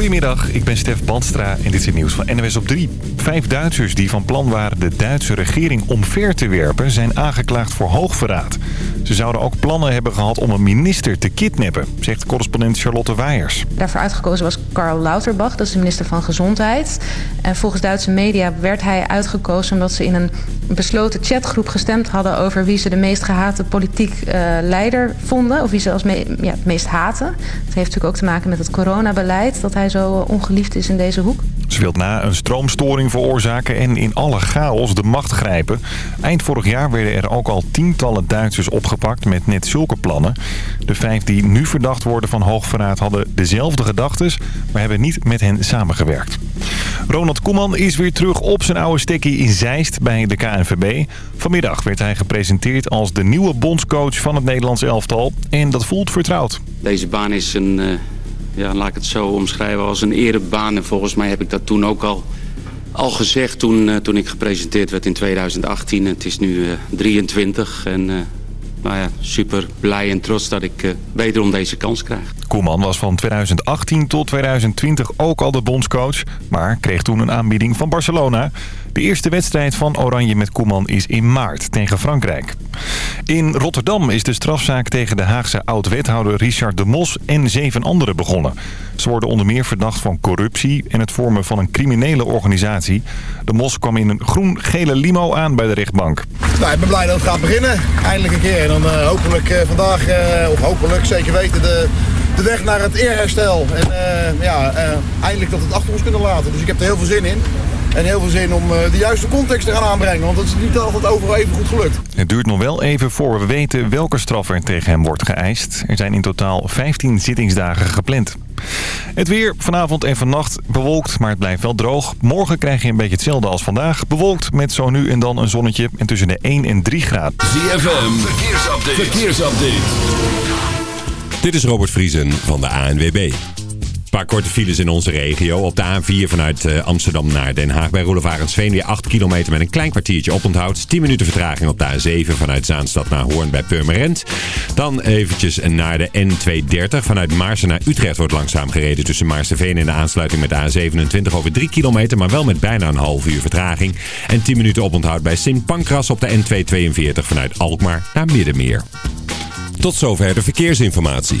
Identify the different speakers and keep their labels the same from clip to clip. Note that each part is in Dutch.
Speaker 1: Goedemiddag, ik ben Stef Bandstra en dit is nieuws van NWS op 3. Vijf Duitsers die van plan waren de Duitse regering omver te werpen... zijn aangeklaagd voor hoogverraad. Ze zouden ook plannen hebben gehad om een minister te kidnappen... zegt correspondent Charlotte Weijers.
Speaker 2: Daarvoor uitgekozen was Karl Lauterbach, dat is de minister van Gezondheid. En volgens Duitse media werd hij uitgekozen... omdat ze in een besloten chatgroep gestemd hadden... over wie ze de meest gehate politiek uh, leider vonden. Of wie ze als ja, het meest haten. Dat heeft natuurlijk ook te maken met het coronabeleid... dat hij zo ongeliefd is in deze hoek.
Speaker 1: Ze wil na een stroomstoring veroorzaken en in alle chaos de macht grijpen. Eind vorig jaar werden er ook al tientallen Duitsers opgepakt met net zulke plannen. De vijf die nu verdacht worden van hoogverraad hadden dezelfde gedachtes... maar hebben niet met hen samengewerkt. Ronald Koeman is weer terug op zijn oude stekkie in Zeist bij de KNVB. Vanmiddag werd hij gepresenteerd als de nieuwe bondscoach van het Nederlands elftal. En dat voelt vertrouwd.
Speaker 3: Deze baan is een... Uh ja, laat ik het zo omschrijven als een erebaan. En volgens mij heb ik dat toen ook al, al gezegd toen, uh, toen ik gepresenteerd werd in 2018. Het is nu uh, 23 en uh, nou ja, super blij en trots dat ik wederom deze kans krijg.
Speaker 1: Koeman was van 2018 tot 2020 ook al de bondscoach, maar kreeg toen een aanbieding van Barcelona. De eerste wedstrijd van Oranje met Koeman is in maart tegen Frankrijk. In Rotterdam is de strafzaak tegen de Haagse oud-wethouder Richard de Mos en zeven anderen begonnen. Ze worden onder meer verdacht van corruptie en het vormen van een criminele organisatie. De Mos kwam in een groen-gele limo aan bij de rechtbank.
Speaker 4: Nou, ik ben blij dat het gaat beginnen. Eindelijk een keer. En dan uh, hopelijk uh, vandaag, uh, of hopelijk zeker weten, de, de weg naar het eerherstel. En ja, eindelijk dat we het achter ons kunnen laten. Dus ik heb er heel veel zin in. En heel veel zin om de juiste context te gaan aanbrengen. Want dat is niet altijd overal even goed gelukt.
Speaker 1: Het duurt nog wel even voor we weten welke straf er tegen hem wordt geëist. Er zijn in totaal 15 zittingsdagen gepland. Het weer vanavond en vannacht bewolkt, maar het blijft wel droog. Morgen krijg je een beetje hetzelfde als vandaag. Bewolkt met zo nu en dan een zonnetje en tussen de 1 en 3 graden.
Speaker 5: ZFM, verkeersupdate. verkeersupdate. Dit is Robert Vriesen van de ANWB. Een paar korte files in onze regio. Op de A4 vanuit uh, Amsterdam naar Den Haag bij Roelevarensveen weer 8 kilometer met een klein kwartiertje oponthoud. 10 minuten vertraging op de A7 vanuit Zaanstad naar Hoorn bij Purmerend. Dan eventjes naar de N230. Vanuit Maarsen naar Utrecht wordt langzaam gereden tussen Maarsenveen en de aansluiting met de A27 over 3 kilometer, maar wel met bijna een half uur vertraging. En 10 minuten oponthoud bij Sint Pancras op de N242 vanuit Alkmaar naar Middenmeer. Tot zover de verkeersinformatie.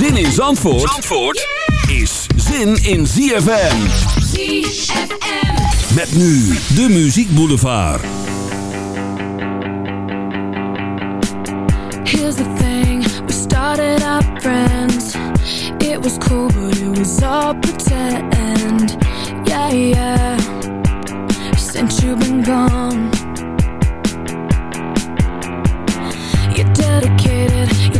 Speaker 5: Zin in Zandvoort, Zandvoort is zin in ZFM.
Speaker 6: ZFM.
Speaker 5: Met nu de Muziek Boulevard.
Speaker 7: Here's the thing, we started up friends. It was cool, but it was all pretend. Yeah, yeah. Since you've been gone. You dedicated, you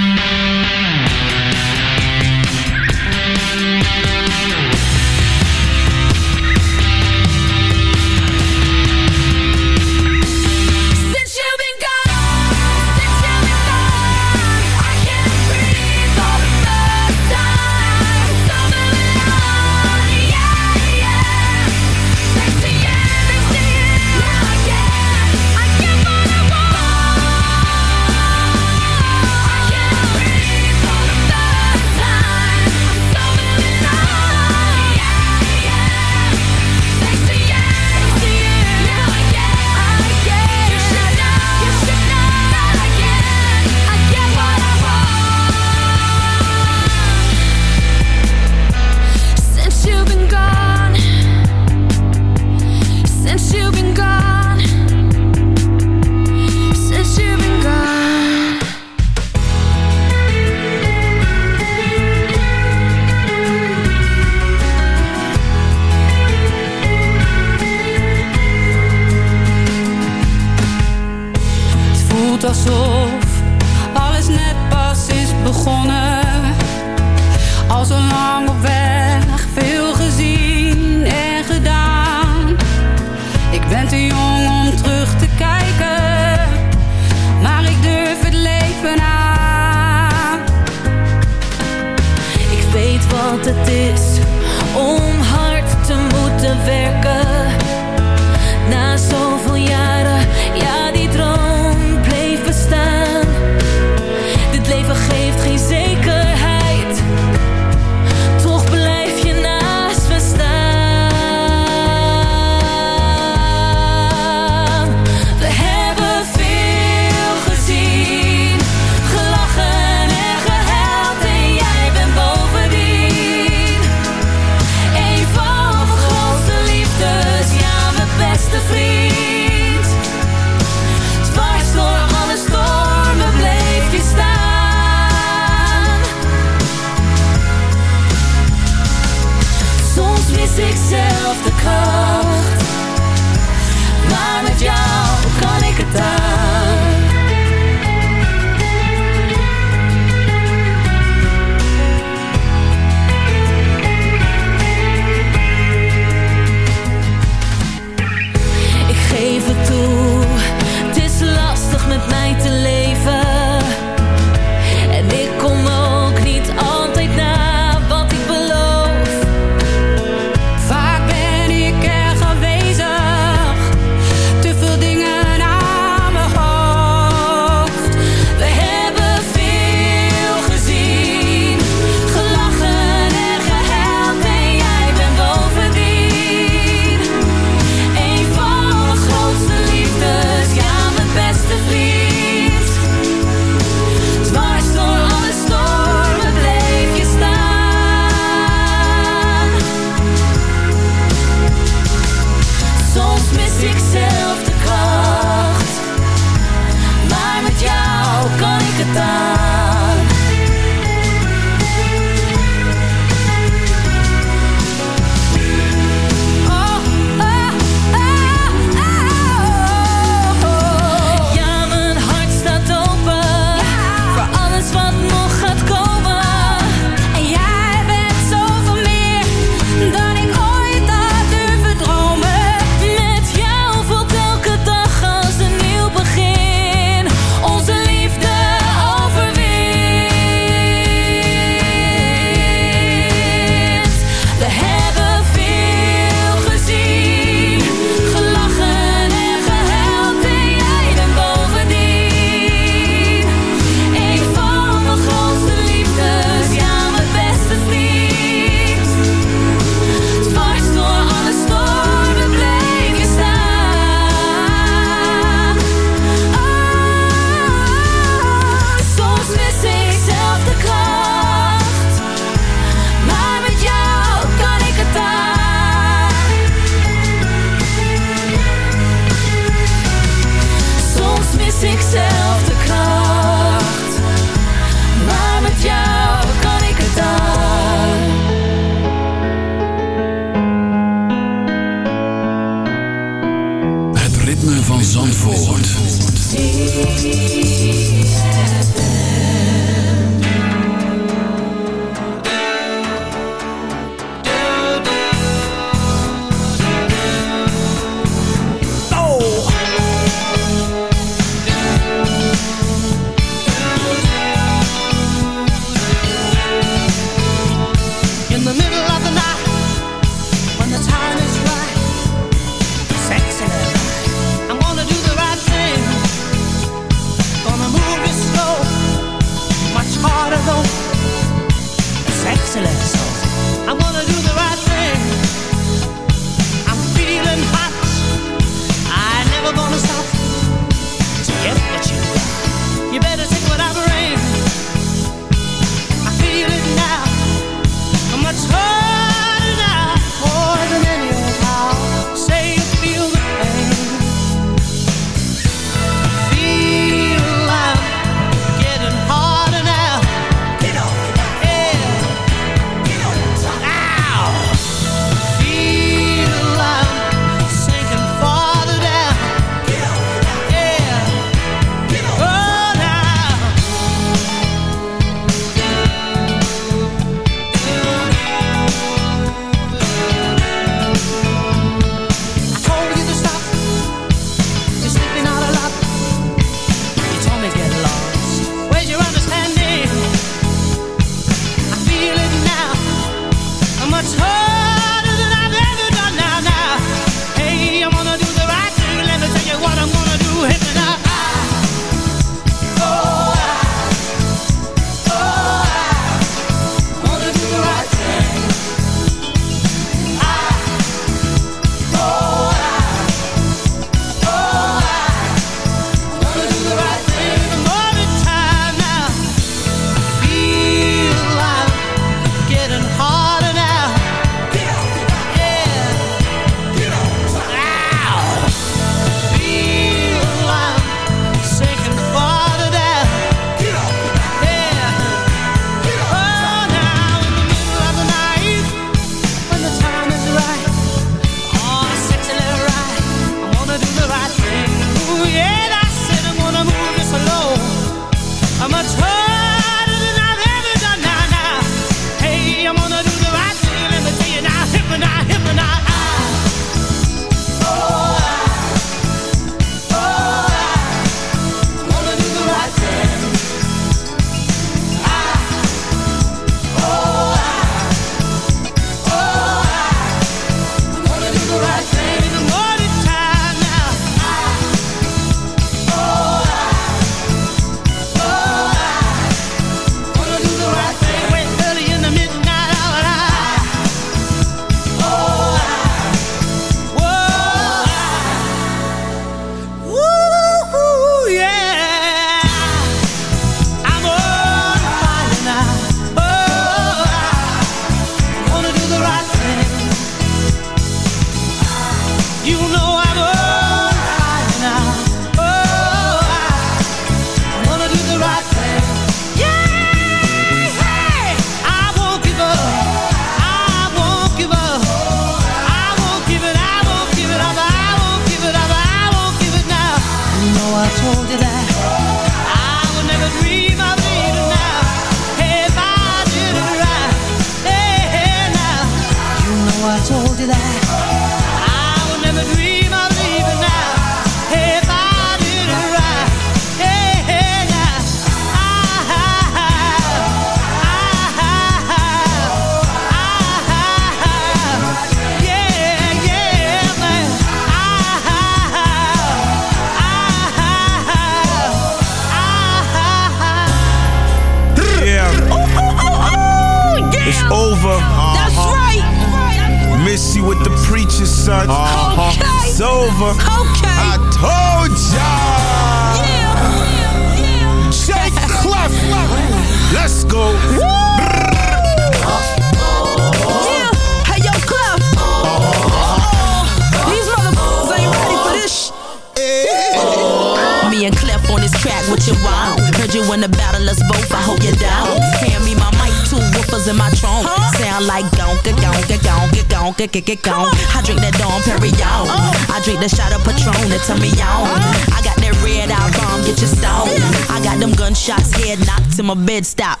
Speaker 8: gonka, gonka, gonka, gonka. I drink that Dom Perignon. I drink the shot of Patron that turn me on. I got that red eye bomb, get you stoned. I got them gunshots, head knocked till my bed stop.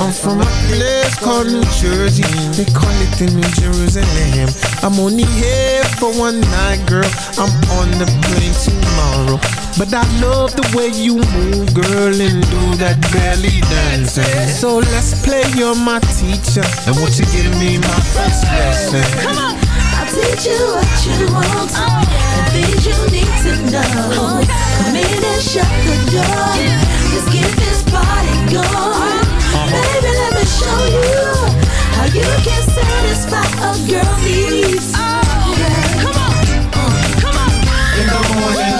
Speaker 9: I'm from a place called New Jersey. They call it the New Jerusalem. I'm only here for one night, girl. I'm on the plane tomorrow. But I love the way you move, girl, and do that belly dancing. So let's play, you're my teacher. And won't you give me my first lesson?
Speaker 10: Come on.
Speaker 11: I'll teach you what you want and things you need to know. Come in and shut the door. Let's get this party going. Baby, let me show you how you can satisfy a girl needs. Oh, yeah.
Speaker 10: Come on. Come on.
Speaker 9: In the morning,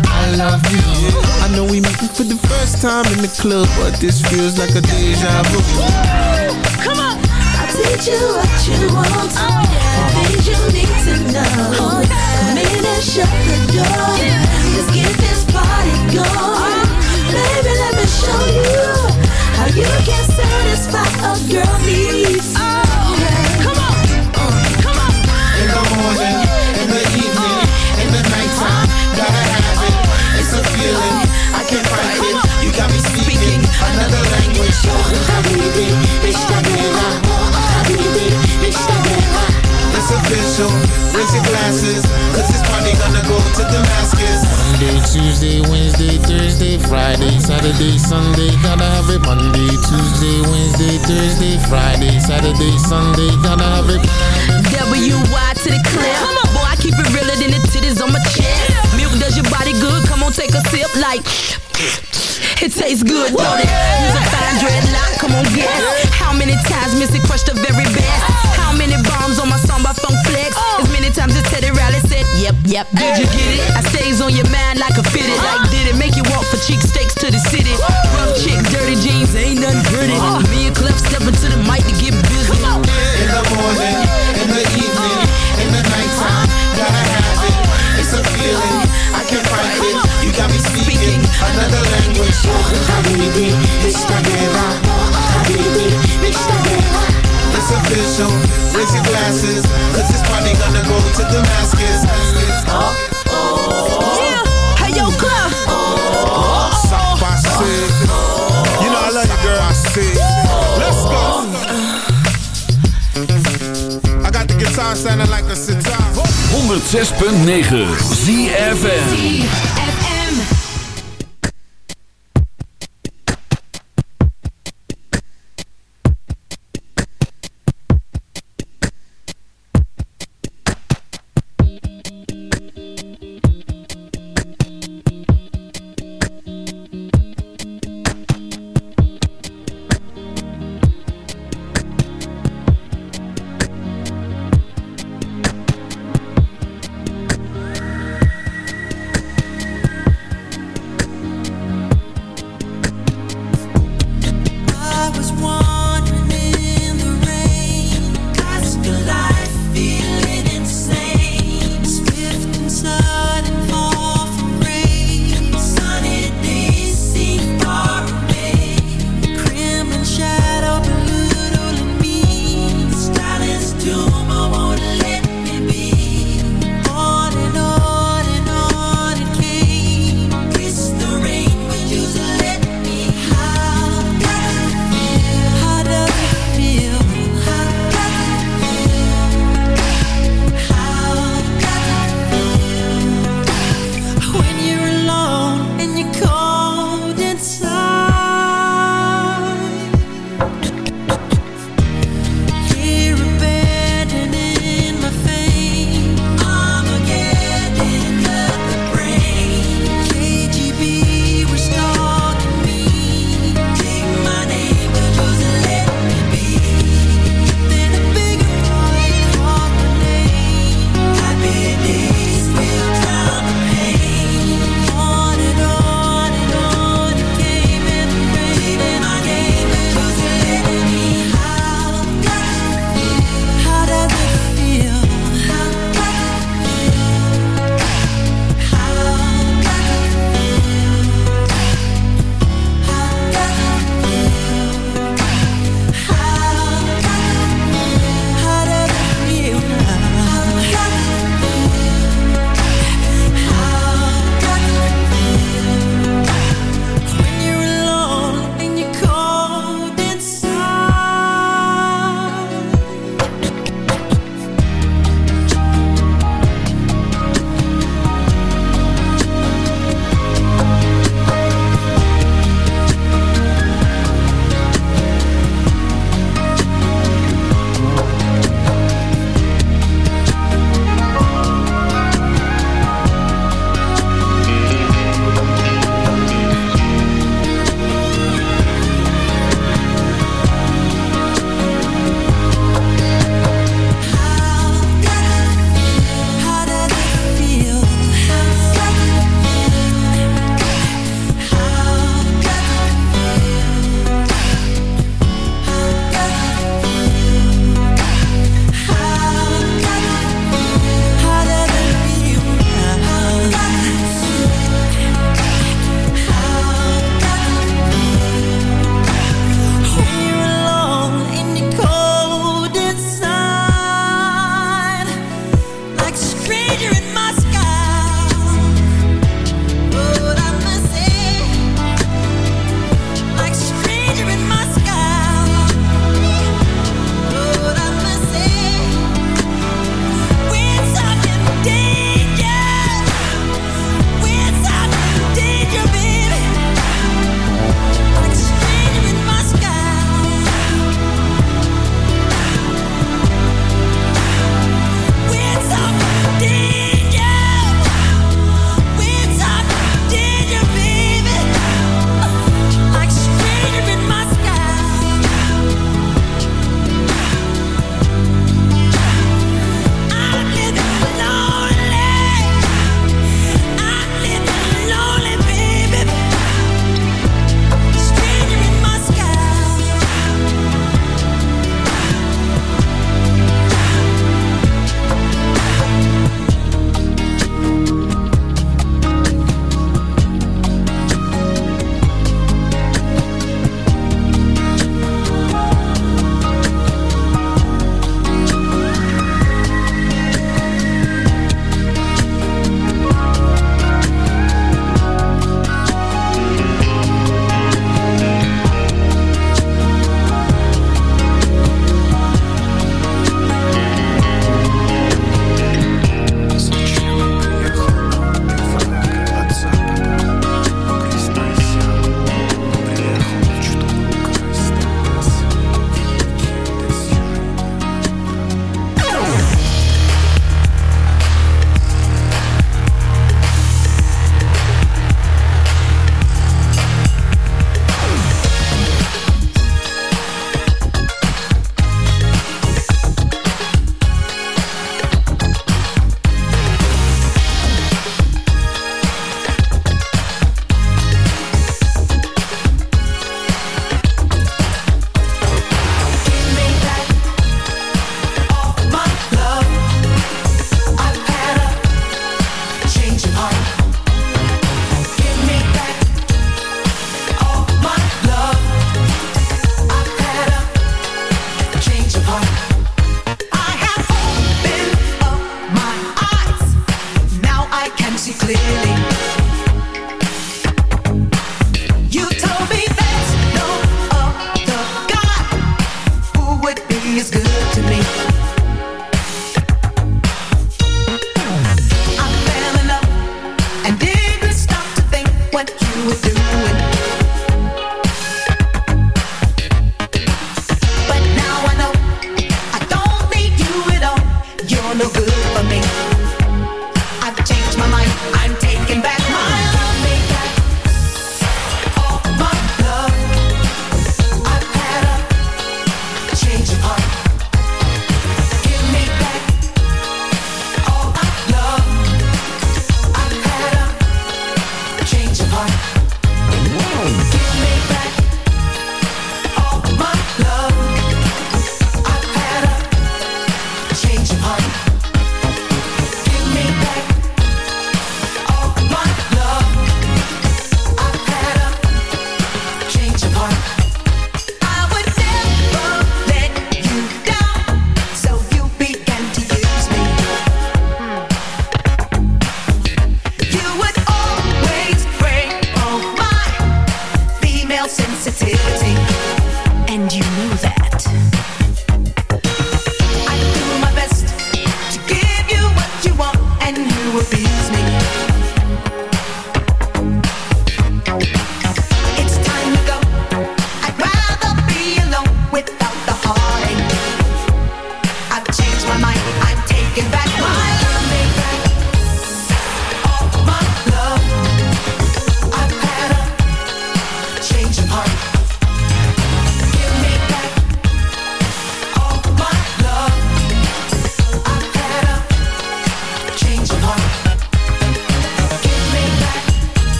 Speaker 9: I love you. I know we meeting for the first time in the club, but this feels like a deja vu.
Speaker 10: Come on.
Speaker 11: I'll teach you what you want
Speaker 12: 106.9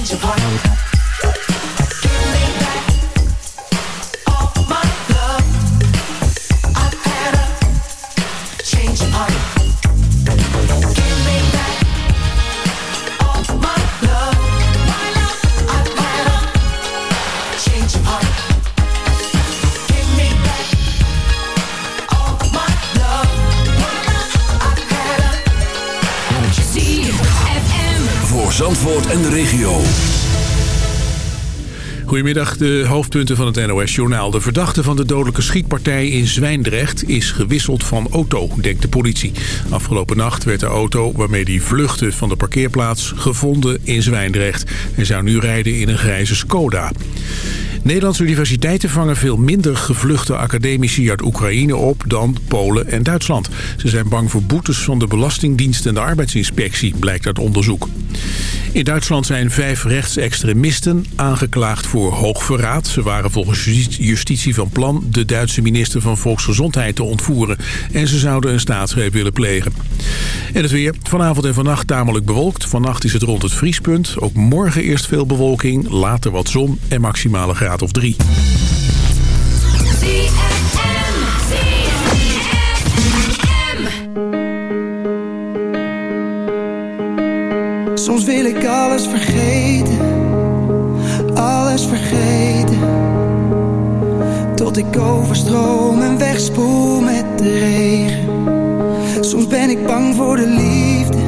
Speaker 13: change
Speaker 14: your plan.
Speaker 15: Goedemiddag, de hoofdpunten van het NOS-journaal. De verdachte van de dodelijke schietpartij in Zwijndrecht is gewisseld van auto, denkt de politie. Afgelopen nacht werd de auto waarmee die vluchtte van de parkeerplaats gevonden in Zwijndrecht. en zou nu rijden in een grijze Skoda. Nederlandse universiteiten vangen veel minder gevluchte academici uit Oekraïne op dan Polen en Duitsland. Ze zijn bang voor boetes van de Belastingdienst en de Arbeidsinspectie, blijkt uit onderzoek. In Duitsland zijn vijf rechtsextremisten aangeklaagd voor hoogverraad. Ze waren volgens justitie van plan de Duitse minister van Volksgezondheid te ontvoeren. En ze zouden een staatsgreep willen plegen. En het weer. Vanavond en vannacht tamelijk bewolkt. Vannacht is het rond het vriespunt. Ook morgen eerst veel bewolking, later wat zon en maximale graad of drie.
Speaker 16: Soms wil ik alles vergeten, alles vergeten. Tot ik overstroom en wegspoel met de regen. Soms ben ik bang voor de liefde,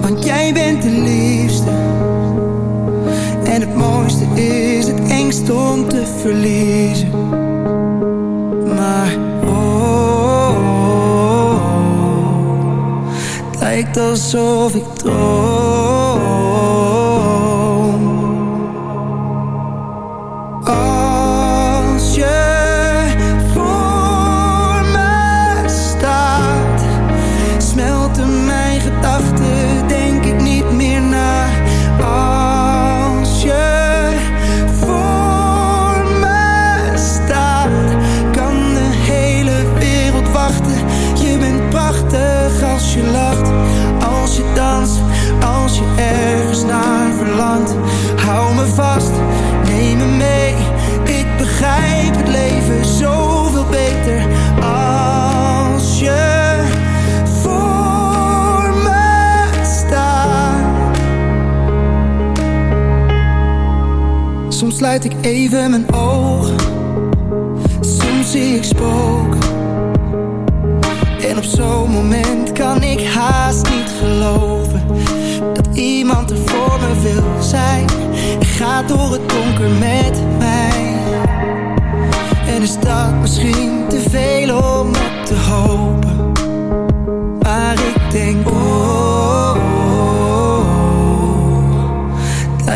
Speaker 16: want jij bent de liefste. En het mooiste is engst om te verliezen. Maar oh, oh, oh, het lijkt alsof ik droom. Sluit ik even mijn ogen, soms zie ik spoken. En op zo'n moment kan ik haast niet geloven dat iemand er voor me wil zijn en gaat door het donker met mij. En is dat misschien te veel om op te hopen? Maar ik denk, oh,